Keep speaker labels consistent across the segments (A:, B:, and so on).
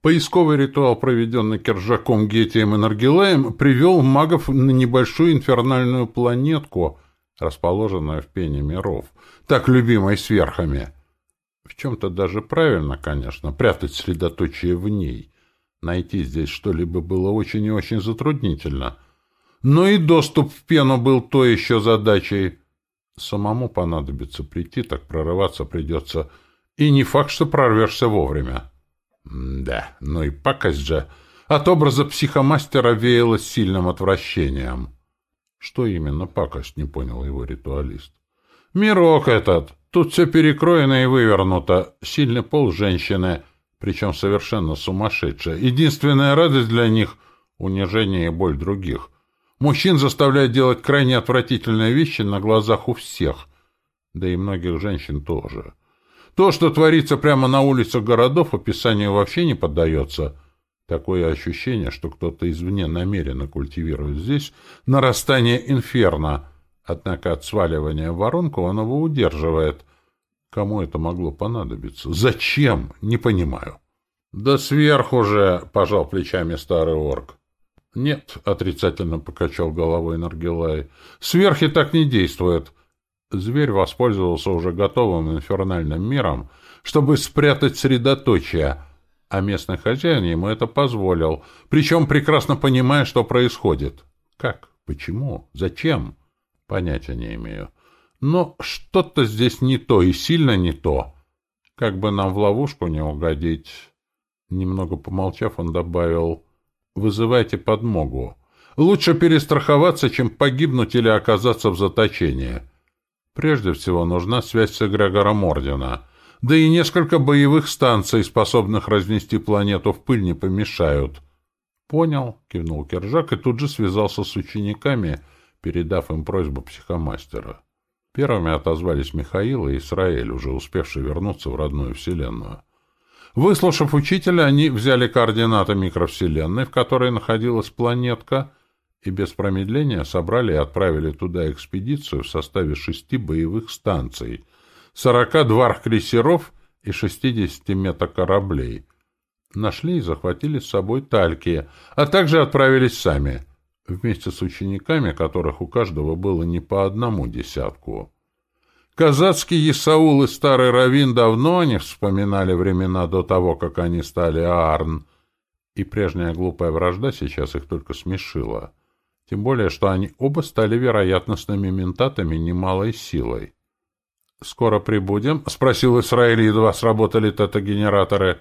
A: Поисковый ритуал, проведенный Кержаком, Гетием и Наргилаем, привел магов на небольшую инфернальную планетку, расположенную в пене миров, так любимой сверхами. В чем-то даже правильно, конечно, прятать средоточие в ней. Найти здесь что-либо было очень и очень затруднительно. Но и доступ в пену был то еще задачей. Самому понадобится прийти, так прорываться придется. И не факт, что прорвешься вовремя. Да, ну и пакость же. От образа психомастера веяло сильным отвращением. Что именно пакость, не понял его ритуалист. Мирок этот. Тут все перекроено и вывернуто. Сильный пол женщины, причем совершенно сумасшедшая. Единственная радость для них — унижение и боль других. Мужчин заставляют делать крайне отвратительные вещи на глазах у всех. Да и многих женщин тоже. То, что творится прямо на улицах городов, описанию вообще не поддается. Такое ощущение, что кто-то извне намеренно культивирует здесь нарастание инферно — Однако от сваливания в воронку он его удерживает. Кому это могло понадобиться? Зачем? Не понимаю. — Да сверху же! — пожал плечами старый орк. — Нет, — отрицательно покачал головой Наргилай. — Сверхи так не действуют. Зверь воспользовался уже готовым инфернальным миром, чтобы спрятать средоточие, а местный хозяин ему это позволил, причем прекрасно понимая, что происходит. Как? Почему? Зачем? Понятия не имею. Но что-то здесь не то и сильно не то. Как бы нам в ловушку не угодить. Немного помолчав, он добавил, «Вызывайте подмогу. Лучше перестраховаться, чем погибнуть или оказаться в заточении. Прежде всего нужна связь с эгрегором Ордена. Да и несколько боевых станций, способных разнести планету в пыль, не помешают». «Понял», — кивнул Кержак и тут же связался с учениками — передав им просьбу психомастера. Первыми отозвались Михаил и Исраэль, уже успевшие вернуться в родную вселенную. Выслушав учителя, они взяли координаты микровселенной, в которой находилась планетка, и без промедления собрали и отправили туда экспедицию в составе шести боевых станций, сорока дварх-крейсеров и шестидесяти метакораблей. Нашли и захватили с собой тальки, а также отправились сами вместе с учениками, которых у каждого было не по одному десятку. Казацкий Исаул и старый Равин давно не вспоминали времена до того, как они стали Аарн, и прежняя глупая вражда сейчас их только смешила. Тем более, что они оба стали вероятностными ментатами немалой силой. «Скоро прибудем?» — спросил Исраиль, едва сработали тета-генераторы.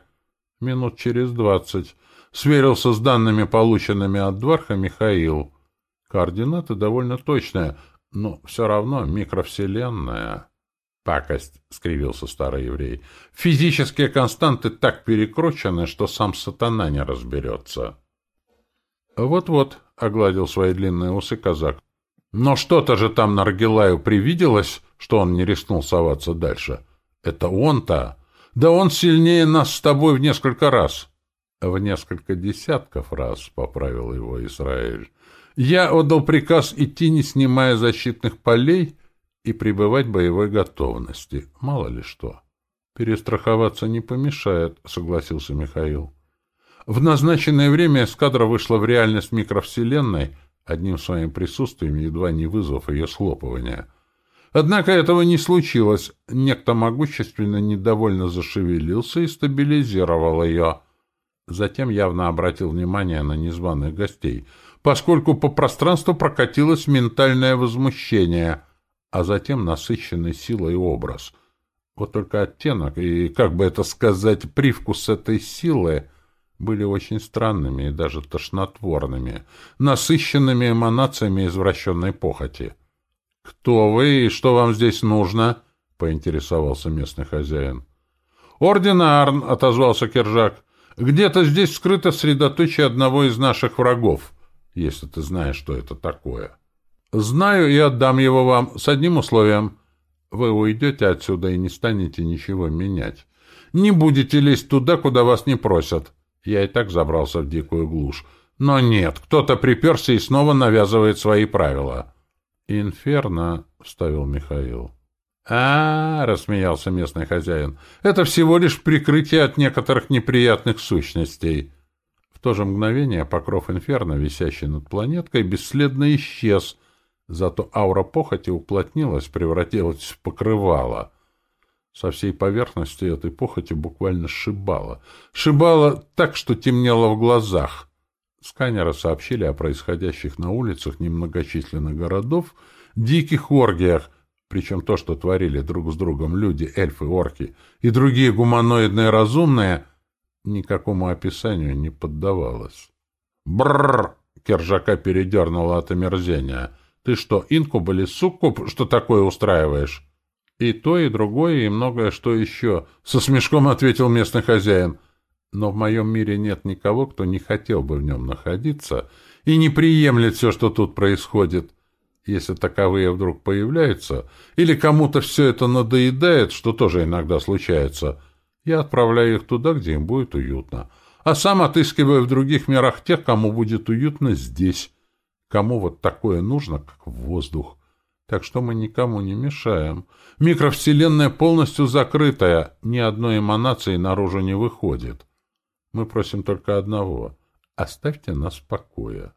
A: «Минут через двадцать». Сверился с данными, полученными от Дварха Михаил. Координаты довольно точные, но все равно микровселенная. «Пакость!» — скривился старый еврей. «Физические константы так перекручены, что сам сатана не разберется». «Вот-вот», — огладил свои длинные усы казак. «Но что-то же там Наргилаю привиделось, что он не рискнул соваться дальше. Это он-то! Да он сильнее нас с тобой в несколько раз!» в несколько десятков раз, — поправил его Израиль, — я отдал приказ идти, не снимая защитных полей, и пребывать в боевой готовности. Мало ли что. Перестраховаться не помешает, — согласился Михаил. В назначенное время эскадра вышла в реальность микровселенной, одним своим присутствием едва не вызвав ее схлопывания. Однако этого не случилось. Некто могущественно недовольно зашевелился и стабилизировал ее — Затем явно обратил внимание на незваных гостей, поскольку по пространству прокатилось ментальное возмущение, а затем насыщенный силой образ. Вот только оттенок и, как бы это сказать, привкус этой силы были очень странными и даже тошнотворными, насыщенными эманациями извращенной похоти. «Кто вы и что вам здесь нужно?» — поинтересовался местный хозяин. «Орден Арн», — отозвался Кержак. Где-то здесь скрыто средоточие одного из наших врагов, если ты знаешь, что это такое. Знаю и отдам его вам с одним условием. Вы уйдете отсюда и не станете ничего менять. Не будете лезть туда, куда вас не просят. Я и так забрался в дикую глушь. Но нет, кто-то приперся и снова навязывает свои правила. «Инферно», — вставил Михаил. а, -а, -а рассмеялся местный хозяин, — это всего лишь прикрытие от некоторых неприятных сущностей. В то же мгновение покров инферно, висящий над планеткой, бесследно исчез, зато аура похоти уплотнилась, превратилась в покрывало. Со всей поверхности этой похоти буквально шибало. Шибало так, что темнело в глазах. Сканеры сообщили о происходящих на улицах немногочисленных городов диких оргиях, причем то, что творили друг с другом люди, эльфы, орки и другие гуманоидные разумные, никакому описанию не поддавалось. Бррр! Кержака передернула от омерзения. Ты что, инкуб или суккуб, что такое устраиваешь? И то, и другое, и многое что еще, со смешком ответил местный хозяин. Но в моем мире нет никого, кто не хотел бы в нем находиться и не приемлет все, что тут происходит если таковые вдруг появляются, или кому-то все это надоедает, что тоже иногда случается, я отправляю их туда, где им будет уютно, а сам отыскиваю в других мирах тех, кому будет уютно здесь, кому вот такое нужно, как воздух. Так что мы никому не мешаем. Микровселенная полностью закрытая, ни одной эманации наружу не выходит. Мы просим только одного — оставьте нас в покое.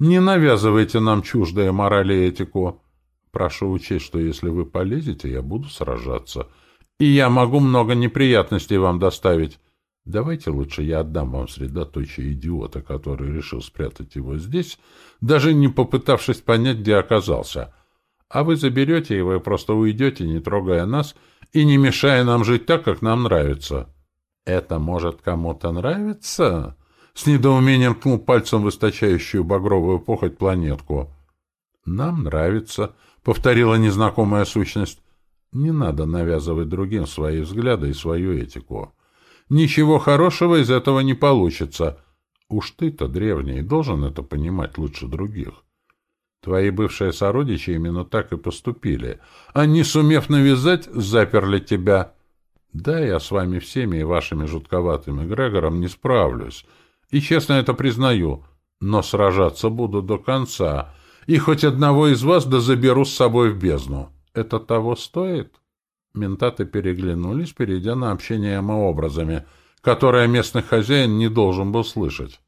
A: Не навязывайте нам чуждые морали и этику. Прошу учесть, что если вы полезете, я буду сражаться. И я могу много неприятностей вам доставить. Давайте лучше я отдам вам средоточие идиота, который решил спрятать его здесь, даже не попытавшись понять, где оказался. А вы заберете его и просто уйдете, не трогая нас и не мешая нам жить так, как нам нравится. Это может кому-то нравиться? С недоумением ткнул пальцем в источающую багровую похоть планетку. «Нам нравится», — повторила незнакомая сущность. «Не надо навязывать другим свои взгляды и свою этику. Ничего хорошего из этого не получится. Уж ты-то, древний, должен это понимать лучше других. Твои бывшие сородичи именно так и поступили. Они, сумев навязать, заперли тебя. Да, я с вами всеми и вашими жутковатыми Грегором не справлюсь» И честно это признаю. Но сражаться буду до конца. И хоть одного из вас да заберу с собой в бездну. Это того стоит?» Ментаты переглянулись, перейдя на общение образами, которое местный хозяин не должен был слышать.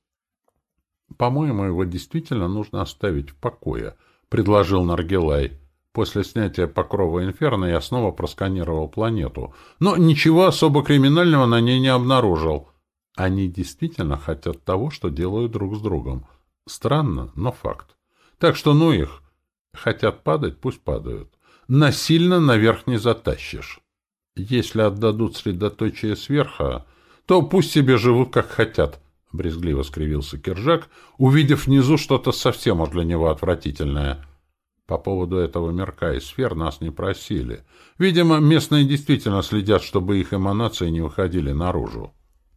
A: «По-моему, его действительно нужно оставить в покое», — предложил Наргилай. После снятия покрова инферно я снова просканировал планету, но ничего особо криминального на ней не обнаружил — они действительно хотят того, что делают друг с другом. Странно, но факт. Так что ну их. Хотят падать, пусть падают. Насильно наверх не затащишь. Если отдадут средоточие сверха, то пусть себе живут, как хотят, — брезгливо скривился Киржак, увидев внизу что-то совсем уж для него отвратительное. По поводу этого мирка и сфер нас не просили. Видимо, местные действительно следят, чтобы их эманации не выходили наружу.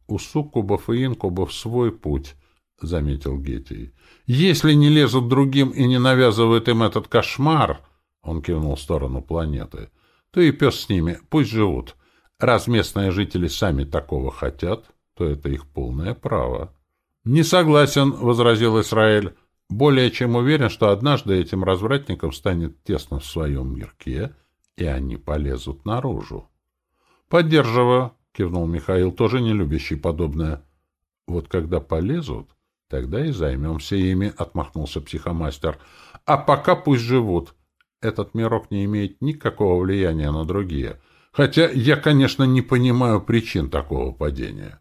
A: У суккубов и инкубов свой путь, — заметил Гетий. Если не лезут другим и не навязывают им этот кошмар, — он кивнул в сторону планеты, — то и пес с ними, пусть живут. Раз местные жители сами такого хотят, то это их полное право. — Не согласен, — возразил Израиль. Более чем уверен, что однажды этим развратникам станет тесно в своем мирке, и они полезут наружу. — Поддерживаю, — кивнул Михаил, тоже не любящий подобное. — Вот когда полезут, тогда и займемся ими, — отмахнулся психомастер. — А пока пусть живут. Этот мирок не имеет никакого влияния на другие. Хотя я, конечно, не понимаю причин такого падения. —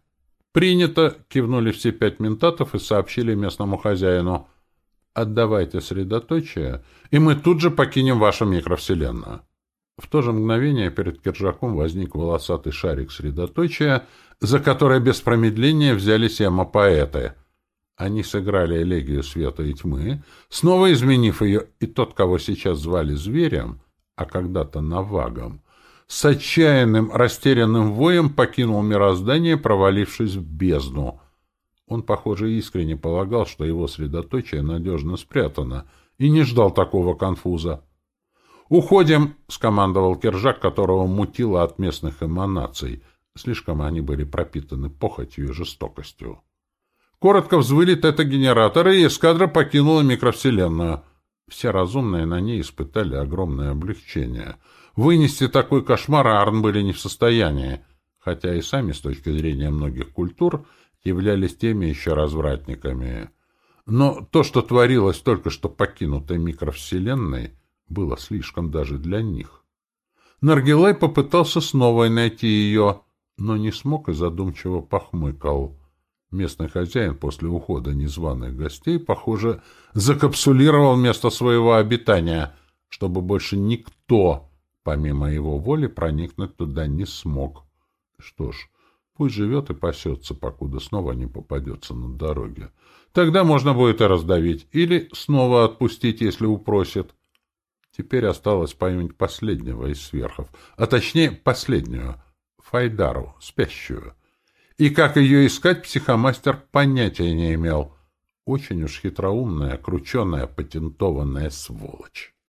A: Принято, — кивнули все пять ментатов и сообщили местному хозяину. — Отдавайте средоточие, и мы тут же покинем вашу микровселенную. В то же мгновение перед Киржаком возник волосатый шарик средоточия, за который без промедления взялись эмо-поэты. Они сыграли элегию света и тьмы, снова изменив ее, и тот, кого сейчас звали зверем, а когда-то навагом, с отчаянным, растерянным воем покинул мироздание, провалившись в бездну. Он, похоже, искренне полагал, что его средоточие надежно спрятано, и не ждал такого конфуза. «Уходим!» — скомандовал Кержак, которого мутило от местных эманаций. Слишком они были пропитаны похотью и жестокостью. Коротко взвыли тета-генераторы, и эскадра покинула микровселенную. Все разумные на ней испытали огромное облегчение. Вынести такой кошмар Арн были не в состоянии, хотя и сами, с точки зрения многих культур, являлись теми еще развратниками. Но то, что творилось только что покинутой микровселенной, было слишком даже для них. Наргилай попытался снова найти ее, но не смог и задумчиво похмыкал. Местный хозяин после ухода незваных гостей, похоже, закапсулировал место своего обитания, чтобы больше никто, помимо его воли, проникнуть туда не смог. Что ж, пусть живет и пасется, покуда снова не попадется на дороге. Тогда можно будет и раздавить, или снова отпустить, если упросит. Теперь осталось поймать последнего из сверхов, а точнее последнюю, Файдару, спящую. И как ее искать, психомастер понятия не имел. Очень уж хитроумная, крученая, патентованная сволочь.